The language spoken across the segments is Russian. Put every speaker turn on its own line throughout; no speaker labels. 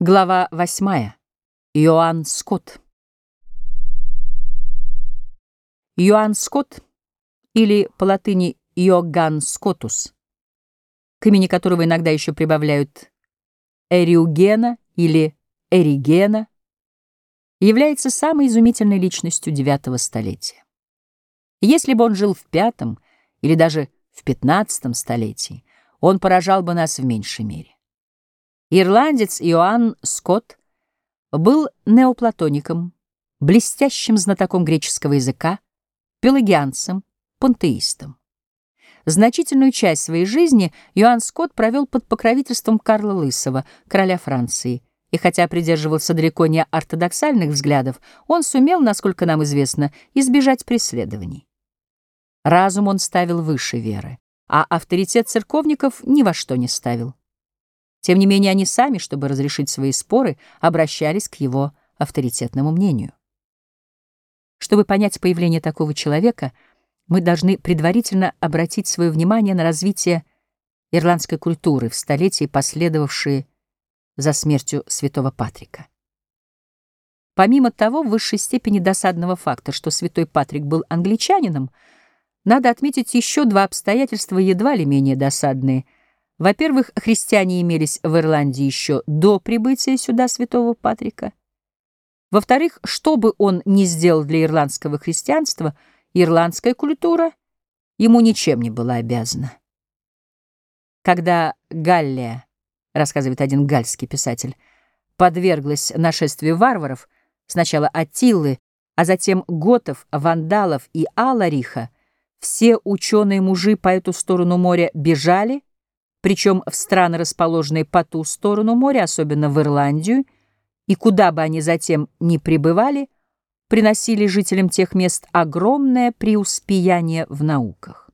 Глава восьмая. Иоанн Скотт. Иоанн Скотт, или по латыни Иоганн Скотус, к имени которого иногда еще прибавляют Эриугена или Эригена, является самой изумительной личностью девятого столетия. Если бы он жил в пятом или даже в пятнадцатом столетии, он поражал бы нас в меньшей мере. Ирландец Иоанн Скотт был неоплатоником, блестящим знатоком греческого языка, пелагианцем, пантеистом. Значительную часть своей жизни Иоанн Скотт провел под покровительством Карла Лысого, короля Франции, и хотя придерживался далеко не ортодоксальных взглядов, он сумел, насколько нам известно, избежать преследований. Разум он ставил выше веры, а авторитет церковников ни во что не ставил. Тем не менее, они сами, чтобы разрешить свои споры, обращались к его авторитетному мнению. Чтобы понять появление такого человека, мы должны предварительно обратить свое внимание на развитие ирландской культуры в столетии, последовавшие за смертью святого Патрика. Помимо того, в высшей степени досадного факта, что святой Патрик был англичанином, надо отметить еще два обстоятельства едва ли менее досадные — во-первых, христиане имелись в Ирландии еще до прибытия сюда святого Патрика. Во-вторых, что бы он ни сделал для ирландского христианства, ирландская культура ему ничем не была обязана. Когда Галлия, рассказывает один гальский писатель, подверглась нашествию варваров, сначала Аттилы, а затем готов, вандалов и Алариха, все ученые-мужи по эту сторону моря бежали, причем в страны, расположенные по ту сторону моря, особенно в Ирландию, и куда бы они затем ни пребывали, приносили жителям тех мест огромное преуспеяние в науках.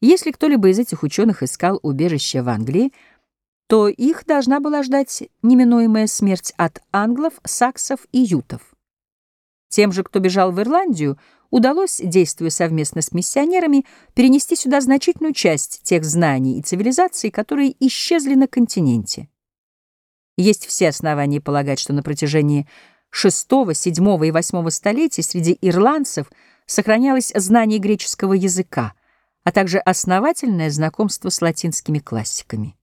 Если кто-либо из этих ученых искал убежище в Англии, то их должна была ждать неминуемая смерть от англов, саксов и ютов. Тем же, кто бежал в Ирландию, удалось, действуя совместно с миссионерами, перенести сюда значительную часть тех знаний и цивилизаций, которые исчезли на континенте. Есть все основания полагать, что на протяжении VI, VII и VIII столетий среди ирландцев сохранялось знание греческого языка, а также основательное знакомство с латинскими классиками.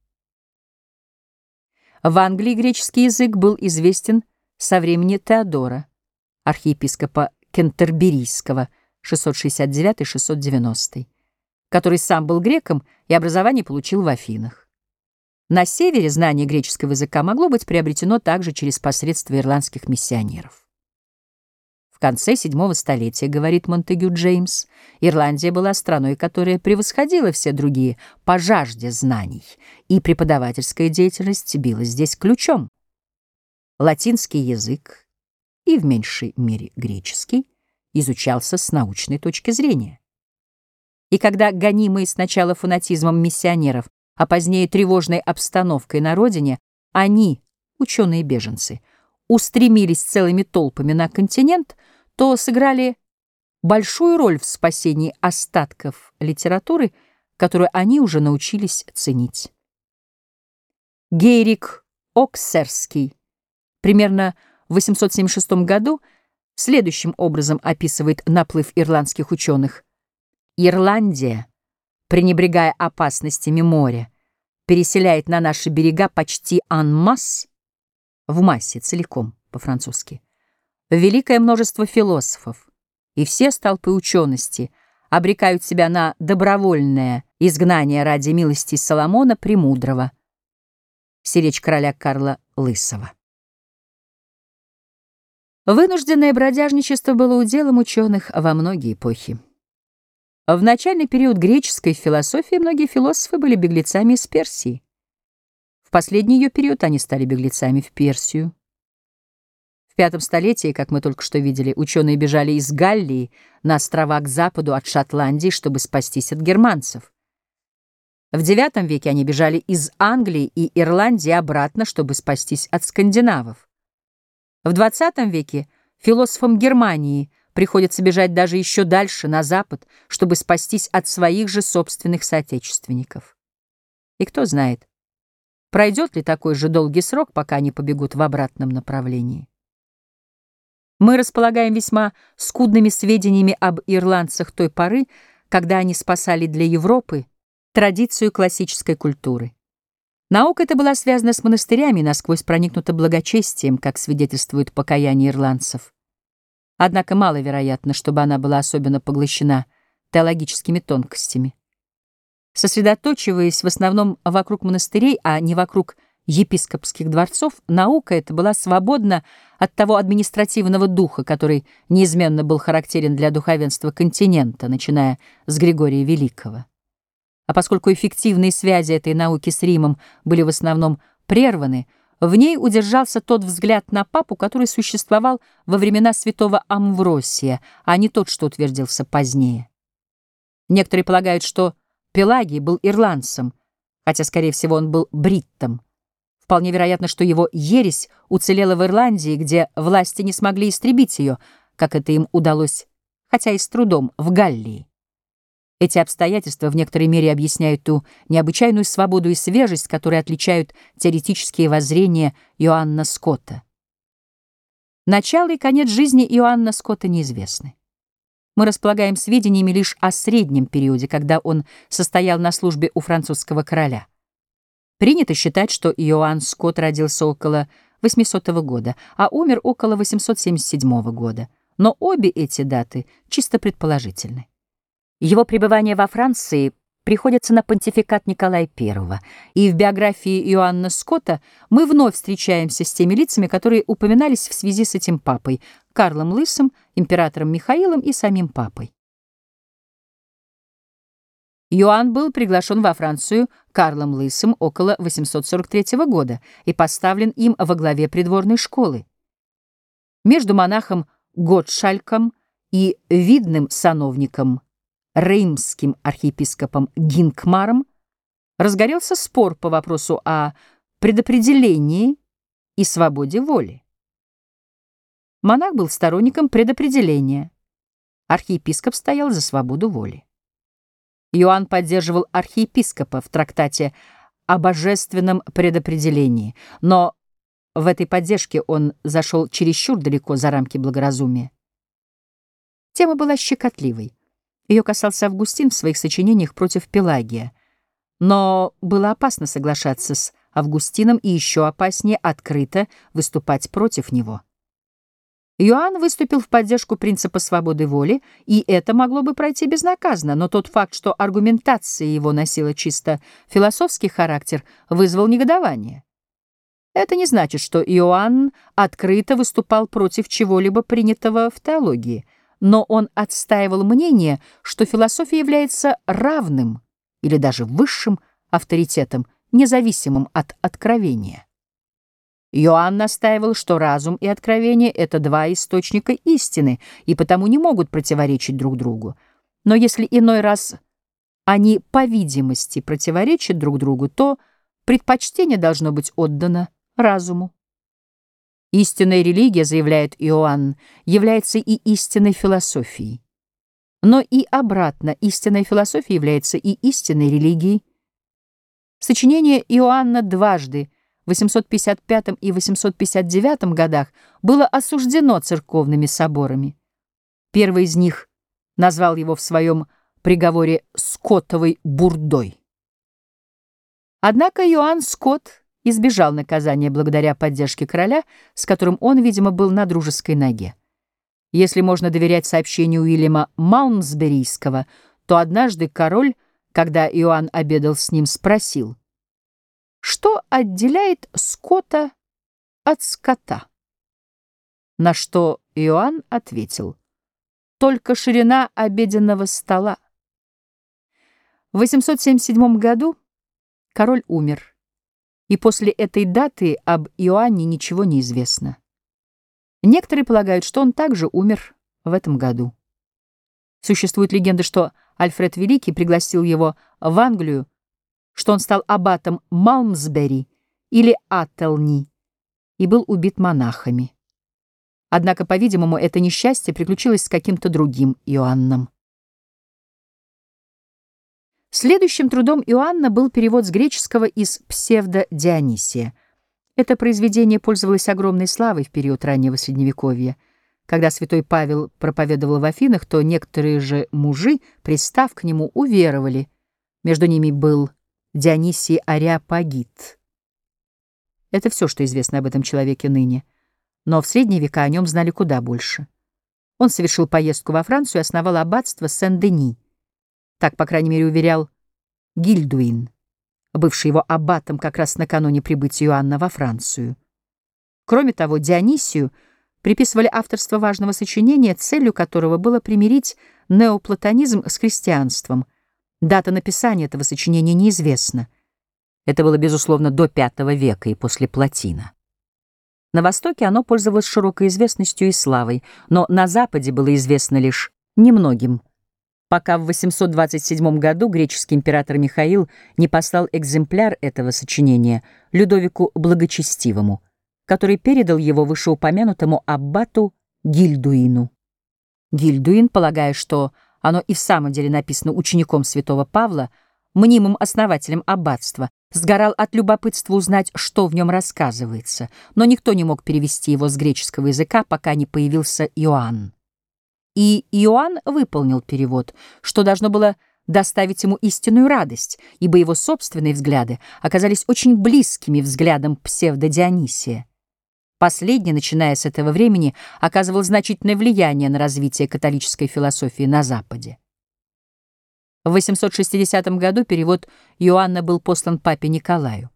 В Англии греческий язык был известен со времени Теодора, архиепископа Кентерберийского 669-690, который сам был греком и образование получил в Афинах. На севере знание греческого языка могло быть приобретено также через посредство ирландских миссионеров. В конце седьмого столетия, говорит Монтегю Джеймс, Ирландия была страной, которая превосходила все другие по жажде знаний, и преподавательская деятельность била здесь ключом. Латинский язык и в меньшей мере греческий, изучался с научной точки зрения. И когда гонимые сначала фанатизмом миссионеров, а позднее тревожной обстановкой на родине, они, ученые-беженцы, устремились целыми толпами на континент, то сыграли большую роль в спасении остатков литературы, которую они уже научились ценить. Гейрик Оксерский примерно в 876 году следующим образом описывает наплыв ирландских ученых. «Ирландия, пренебрегая опасностями моря, переселяет на наши берега почти анмасс, в массе целиком по-французски, великое множество философов, и все столпы учености обрекают себя на добровольное изгнание ради милости Соломона Премудрого. Сиречь короля Карла Лысого. Вынужденное бродяжничество было уделом ученых во многие эпохи. В начальный период греческой философии многие философы были беглецами из Персии. В последний ее период они стали беглецами в Персию. В пятом столетии, как мы только что видели, ученые бежали из Галлии на острова к западу от Шотландии, чтобы спастись от германцев. В IX веке они бежали из Англии и Ирландии обратно, чтобы спастись от скандинавов. В XX веке философам Германии приходится бежать даже еще дальше, на запад, чтобы спастись от своих же собственных соотечественников. И кто знает, Пройдет ли такой же долгий срок, пока они побегут в обратном направлении? Мы располагаем весьма скудными сведениями об ирландцах той поры, когда они спасали для Европы традицию классической культуры. Наука эта была связана с монастырями насквозь проникнута благочестием, как свидетельствует покаяние ирландцев. Однако маловероятно, чтобы она была особенно поглощена теологическими тонкостями. Сосредоточиваясь в основном вокруг монастырей, а не вокруг епископских дворцов, наука эта была свободна от того административного духа, который неизменно был характерен для духовенства континента, начиная с Григория Великого. А поскольку эффективные связи этой науки с Римом были в основном прерваны, в ней удержался тот взгляд на папу, который существовал во времена святого Амвросия, а не тот, что утвердился позднее. Некоторые полагают, что Пелагий был ирландцем, хотя, скорее всего, он был бриттом. Вполне вероятно, что его ересь уцелела в Ирландии, где власти не смогли истребить ее, как это им удалось, хотя и с трудом, в Галлии. Эти обстоятельства в некоторой мере объясняют ту необычайную свободу и свежесть, которые отличают теоретические воззрения Иоанна Скотта. Начало и конец жизни Иоанна Скотта неизвестны. Мы располагаем сведениями лишь о среднем периоде, когда он состоял на службе у французского короля. Принято считать, что Иоанн Скотт родился около 800 года, а умер около 877 года. Но обе эти даты чисто предположительны. Его пребывание во Франции приходится на понтификат Николая I, и в биографии Иоанна Скотта мы вновь встречаемся с теми лицами, которые упоминались в связи с этим папой — Карлом Лысым, императором Михаилом и самим папой. Иоанн был приглашен во Францию Карлом Лысым около 843 года и поставлен им во главе придворной школы. Между монахом Готшальком и видным сановником реймским архиепископом Гинкмаром разгорелся спор по вопросу о предопределении и свободе воли. Монах был сторонником предопределения. Архиепископ стоял за свободу воли. Иоанн поддерживал архиепископа в трактате о божественном предопределении, но в этой поддержке он зашел чересчур далеко за рамки благоразумия. Тема была щекотливой. Ее касался Августин в своих сочинениях против Пелагия. Но было опасно соглашаться с Августином и еще опаснее открыто выступать против него. Иоанн выступил в поддержку принципа свободы воли, и это могло бы пройти безнаказанно, но тот факт, что аргументация его носила чисто философский характер, вызвал негодование. Это не значит, что Иоанн открыто выступал против чего-либо принятого в теологии — но он отстаивал мнение, что философия является равным или даже высшим авторитетом, независимым от откровения. Иоанн настаивал, что разум и откровение — это два источника истины, и потому не могут противоречить друг другу. Но если иной раз они, по видимости, противоречат друг другу, то предпочтение должно быть отдано разуму. Истинная религия, заявляет Иоанн, является и истинной философией. Но и обратно, истинная философия является и истинной религией. Сочинение Иоанна дважды, в 855 и 859 годах, было осуждено церковными соборами. Первый из них назвал его в своем приговоре «скотовой бурдой». Однако Иоанн Скотт избежал наказания благодаря поддержке короля, с которым он, видимо, был на дружеской ноге. Если можно доверять сообщению Уильяма Малмсберийского, то однажды король, когда Иоанн обедал с ним, спросил, что отделяет скота от скота? На что Иоанн ответил, только ширина обеденного стола. В 877 году король умер и после этой даты об Иоанне ничего не известно. Некоторые полагают, что он также умер в этом году. Существует легенда, что Альфред Великий пригласил его в Англию, что он стал аббатом Малмсбери или Аттелни и был убит монахами. Однако, по-видимому, это несчастье приключилось с каким-то другим Иоанном. Следующим трудом Иоанна был перевод с греческого из псевдо-Дионисия. Это произведение пользовалось огромной славой в период раннего Средневековья. Когда святой Павел проповедовал в Афинах, то некоторые же мужи, пристав к нему, уверовали. Между ними был Дионисий Ариапагит. Это все, что известно об этом человеке ныне. Но в средние века о нем знали куда больше. Он совершил поездку во Францию и основал аббатство Сен-Дени. Так, по крайней мере, уверял Гильдуин, бывший его аббатом как раз накануне прибытия Иоанна во Францию. Кроме того, Дионисию приписывали авторство важного сочинения, целью которого было примирить неоплатонизм с христианством. Дата написания этого сочинения неизвестна. Это было, безусловно, до V века и после Платина. На Востоке оно пользовалось широкой известностью и славой, но на Западе было известно лишь немногим – пока в 827 году греческий император Михаил не послал экземпляр этого сочинения Людовику Благочестивому, который передал его вышеупомянутому аббату Гильдуину. Гильдуин, полагая, что оно и в самом деле написано учеником святого Павла, мнимым основателем аббатства, сгорал от любопытства узнать, что в нем рассказывается, но никто не мог перевести его с греческого языка, пока не появился Иоанн. И Иоанн выполнил перевод, что должно было доставить ему истинную радость, ибо его собственные взгляды оказались очень близкими взглядам псевдо-Дионисия. Последний, начиная с этого времени, оказывал значительное влияние на развитие католической философии на Западе. В 860 году перевод Иоанна был послан папе Николаю.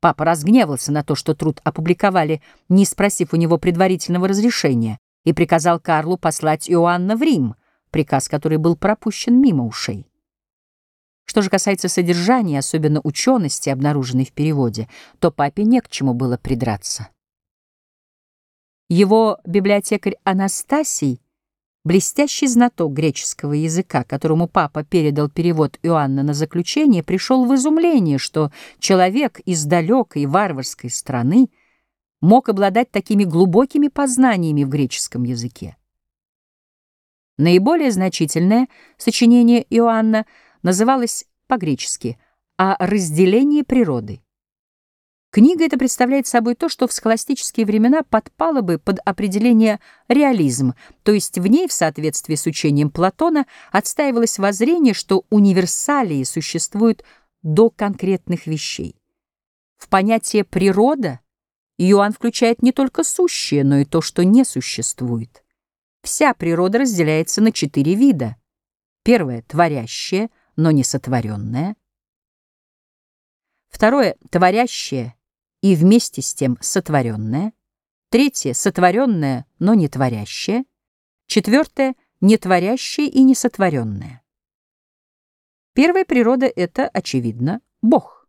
Папа разгневался на то, что труд опубликовали, не спросив у него предварительного разрешения, и приказал Карлу послать Иоанна в Рим, приказ который был пропущен мимо ушей. Что же касается содержания, особенно учености, обнаруженной в переводе, то папе не к чему было придраться. Его библиотекарь Анастасий, блестящий знаток греческого языка, которому папа передал перевод Иоанна на заключение, пришел в изумление, что человек из далекой варварской страны — мог обладать такими глубокими познаниями в греческом языке. Наиболее значительное сочинение Иоанна называлось по-гречески «О разделении природы». Книга эта представляет собой то, что в схоластические времена подпало бы под определение реализм, то есть в ней, в соответствии с учением Платона, отстаивалось воззрение, что универсалии существуют до конкретных вещей. В понятие «природа» Иоанн включает не только сущее, но и то, что не существует. Вся природа разделяется на четыре вида. Первое — творящее, но не сотворенное. Второе — творящее и вместе с тем сотворенное. Третье — сотворенное, но не творящее. Четвертое — нетворящее и несотворенное. Первая природа — это, очевидно, Бог.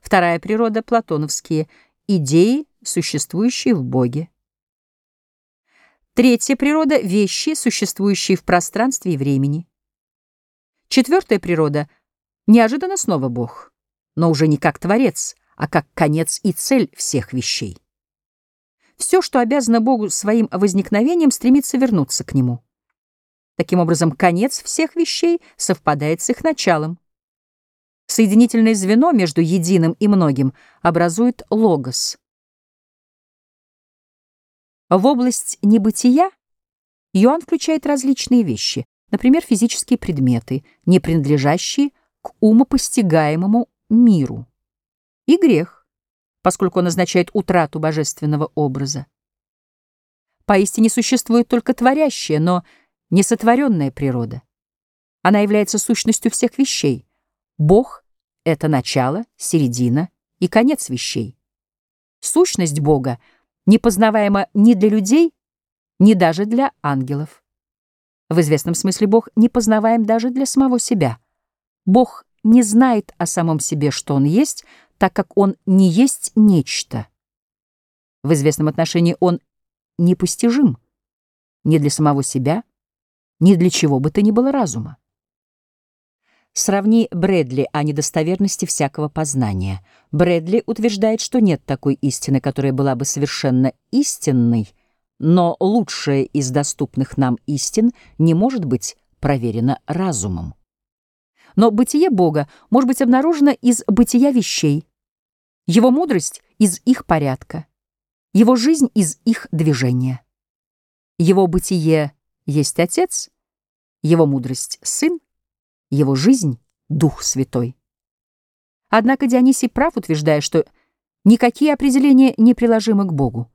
Вторая природа — платоновские идеи, существующие в Боге. Третья природа — вещи, существующие в пространстве и времени. Четвертая природа — неожиданно снова Бог, но уже не как Творец, а как конец и цель всех вещей. Все, что обязано Богу своим возникновением, стремится вернуться к Нему. Таким образом, конец всех вещей совпадает с их началом. Соединительное звено между единым и многим образует логос. В область небытия Иоанн включает различные вещи, например, физические предметы, не принадлежащие к умопостигаемому миру, и грех, поскольку он означает утрату божественного образа. Поистине существует только творящая, но несотворенная природа. Она является сущностью всех вещей — Бог — это начало, середина и конец вещей. Сущность Бога непознаваема ни для людей, ни даже для ангелов. В известном смысле Бог непознаваем даже для самого себя. Бог не знает о самом себе, что Он есть, так как Он не есть нечто. В известном отношении Он непостижим ни для самого себя, ни для чего бы то ни было разума. Сравни Брэдли о недостоверности всякого познания. Брэдли утверждает, что нет такой истины, которая была бы совершенно истинной, но лучшая из доступных нам истин не может быть проверена разумом. Но бытие Бога может быть обнаружено из бытия вещей, его мудрость — из их порядка, его жизнь — из их движения. Его бытие есть Отец, его мудрость — Сын, его жизнь — Дух Святой. Однако Дионисий прав, утверждая, что никакие определения не приложимы к Богу.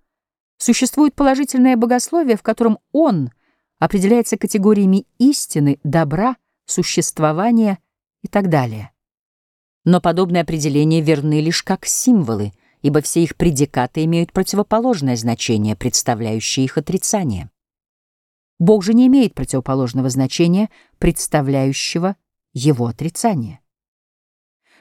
Существует положительное богословие, в котором Он определяется категориями истины, добра, существования и так далее. Но подобные определения верны лишь как символы, ибо все их предикаты имеют противоположное значение, представляющее их отрицание. Бог же не имеет противоположного значения, представляющего его отрицание.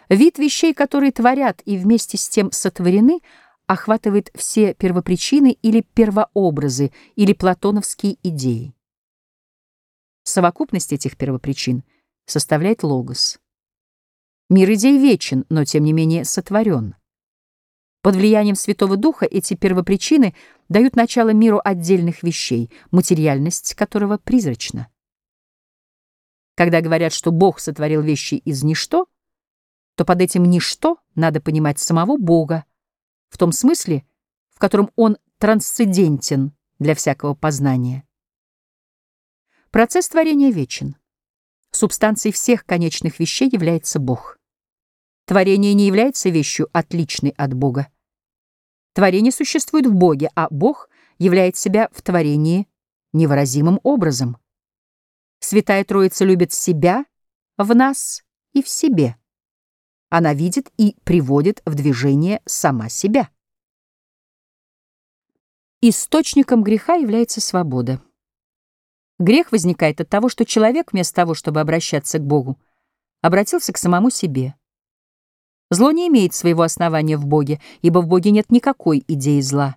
Вид вещей, которые творят и вместе с тем сотворены, охватывает все первопричины или первообразы, или платоновские идеи. Совокупность этих первопричин составляет логос. Мир идей вечен, но тем не менее сотворен. Под влиянием Святого Духа эти первопричины дают начало миру отдельных вещей, материальность которого призрачна. Когда говорят, что Бог сотворил вещи из ничто, то под этим ничто надо понимать самого Бога, в том смысле, в котором Он трансцендентен для всякого познания. Процесс творения вечен. Субстанцией всех конечных вещей является Бог. Творение не является вещью, отличной от Бога. Творение существует в Боге, а Бог являет себя в творении невыразимым образом. Святая Троица любит себя в нас и в себе. Она видит и приводит в движение сама себя. Источником греха является свобода. Грех возникает от того, что человек вместо того, чтобы обращаться к Богу, обратился к самому себе. Зло не имеет своего основания в Боге, ибо в Боге нет никакой идеи зла.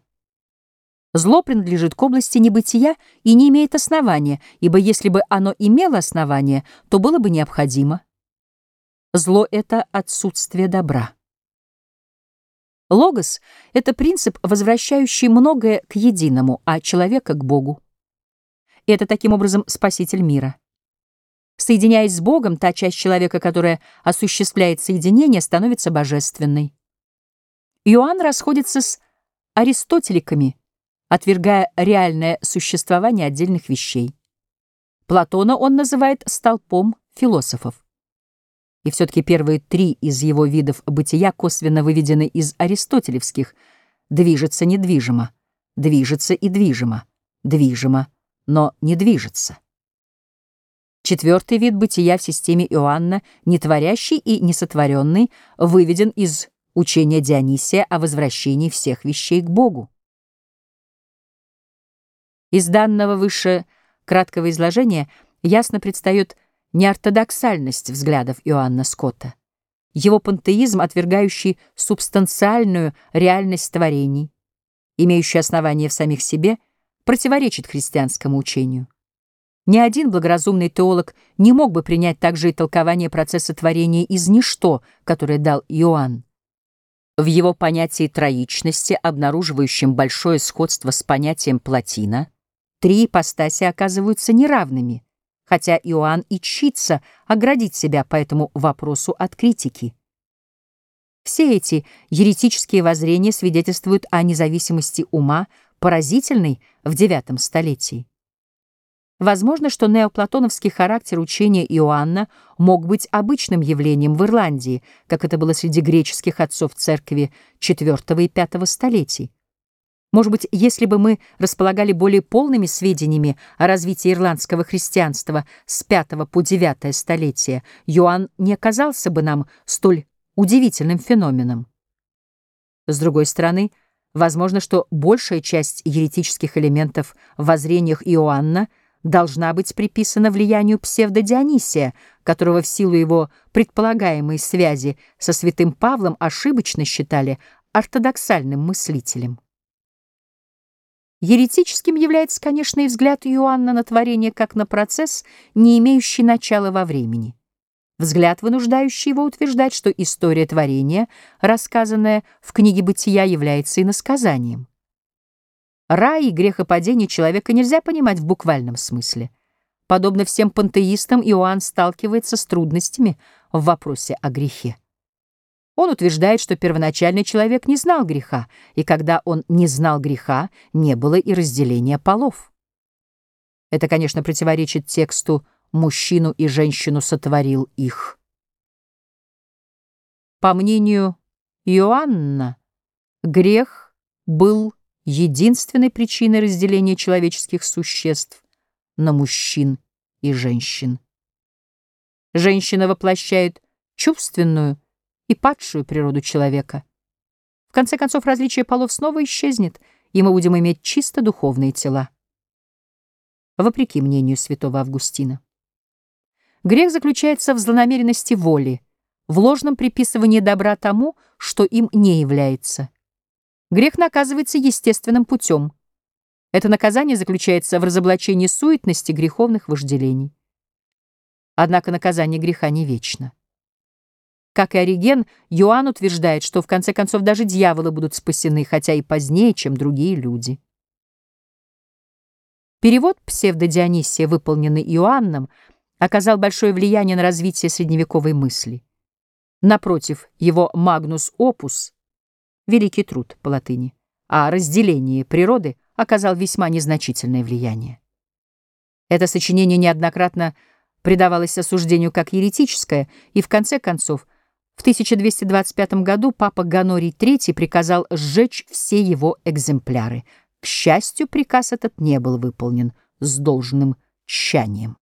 Зло принадлежит к области небытия и не имеет основания, ибо если бы оно имело основание, то было бы необходимо. Зло — это отсутствие добра. Логос — это принцип, возвращающий многое к единому, а человека к Богу. Это таким образом спаситель мира. Соединяясь с Богом, та часть человека, которая осуществляет соединение, становится божественной. Иоанн расходится с аристотеликами, отвергая реальное существование отдельных вещей. Платона он называет столпом философов. И все-таки первые три из его видов бытия косвенно выведены из аристотелевских «движется недвижимо», «движется и движимо», «движимо, но не движется». Четвертый вид бытия в системе Иоанна, нетворящий и несотворенный, выведен из учения Дионисия о возвращении всех вещей к Богу. Из данного выше краткого изложения ясно предстает неортодоксальность взглядов Иоанна Скотта, его пантеизм, отвергающий субстанциальную реальность творений, имеющий основание в самих себе, противоречит христианскому учению. Ни один благоразумный теолог не мог бы принять также и толкование процесса творения из ничто, которое дал Иоанн. В его понятии троичности, обнаруживающем большое сходство с понятием плотина, три ипостаси оказываются неравными — хотя Иоанн и чится оградить себя по этому вопросу от критики. Все эти еретические воззрения свидетельствуют о независимости ума, поразительной в IX столетии. Возможно, что неоплатоновский характер учения Иоанна мог быть обычным явлением в Ирландии, как это было среди греческих отцов церкви IV и V столетий. Может быть, если бы мы располагали более полными сведениями о развитии ирландского христианства с V по IX столетия, Йоанн не оказался бы нам столь удивительным феноменом. С другой стороны, возможно, что большая часть еретических элементов в воззрениях Иоанна должна быть приписана влиянию псевдодионисия, которого в силу его предполагаемой связи со святым Павлом ошибочно считали ортодоксальным мыслителем. Еретическим является, конечно, и взгляд Иоанна на творение как на процесс, не имеющий начала во времени. Взгляд, вынуждающий его утверждать, что история творения, рассказанная в книге «Бытия», является иносказанием. Рай и грехопадение человека нельзя понимать в буквальном смысле. Подобно всем пантеистам, Иоанн сталкивается с трудностями в вопросе о грехе. Он утверждает, что первоначальный человек не знал греха, и когда он не знал греха, не было и разделения полов. Это, конечно, противоречит тексту «мужчину и женщину сотворил их». По мнению Иоанна, грех был единственной причиной разделения человеческих существ на мужчин и женщин. Женщина воплощает чувственную и падшую природу человека. В конце концов, различие полов снова исчезнет, и мы будем иметь чисто духовные тела. Вопреки мнению святого Августина. Грех заключается в злонамеренности воли, в ложном приписывании добра тому, что им не является. Грех наказывается естественным путем. Это наказание заключается в разоблачении суетности греховных вожделений. Однако наказание греха не вечно. Как и Ориген, Иоанн утверждает, что в конце концов даже дьяволы будут спасены, хотя и позднее, чем другие люди. Перевод псевдодионисия, выполненный Иоанном, оказал большое влияние на развитие средневековой мысли. Напротив, его «Магнус Опус» — великий труд по латыни, о разделении природы оказал весьма незначительное влияние. Это сочинение неоднократно предавалось осуждению как еретическое, и в конце концов в 1225 году папа Ганорий III приказал сжечь все его экземпляры. К счастью, приказ этот не был выполнен с должным тщанием.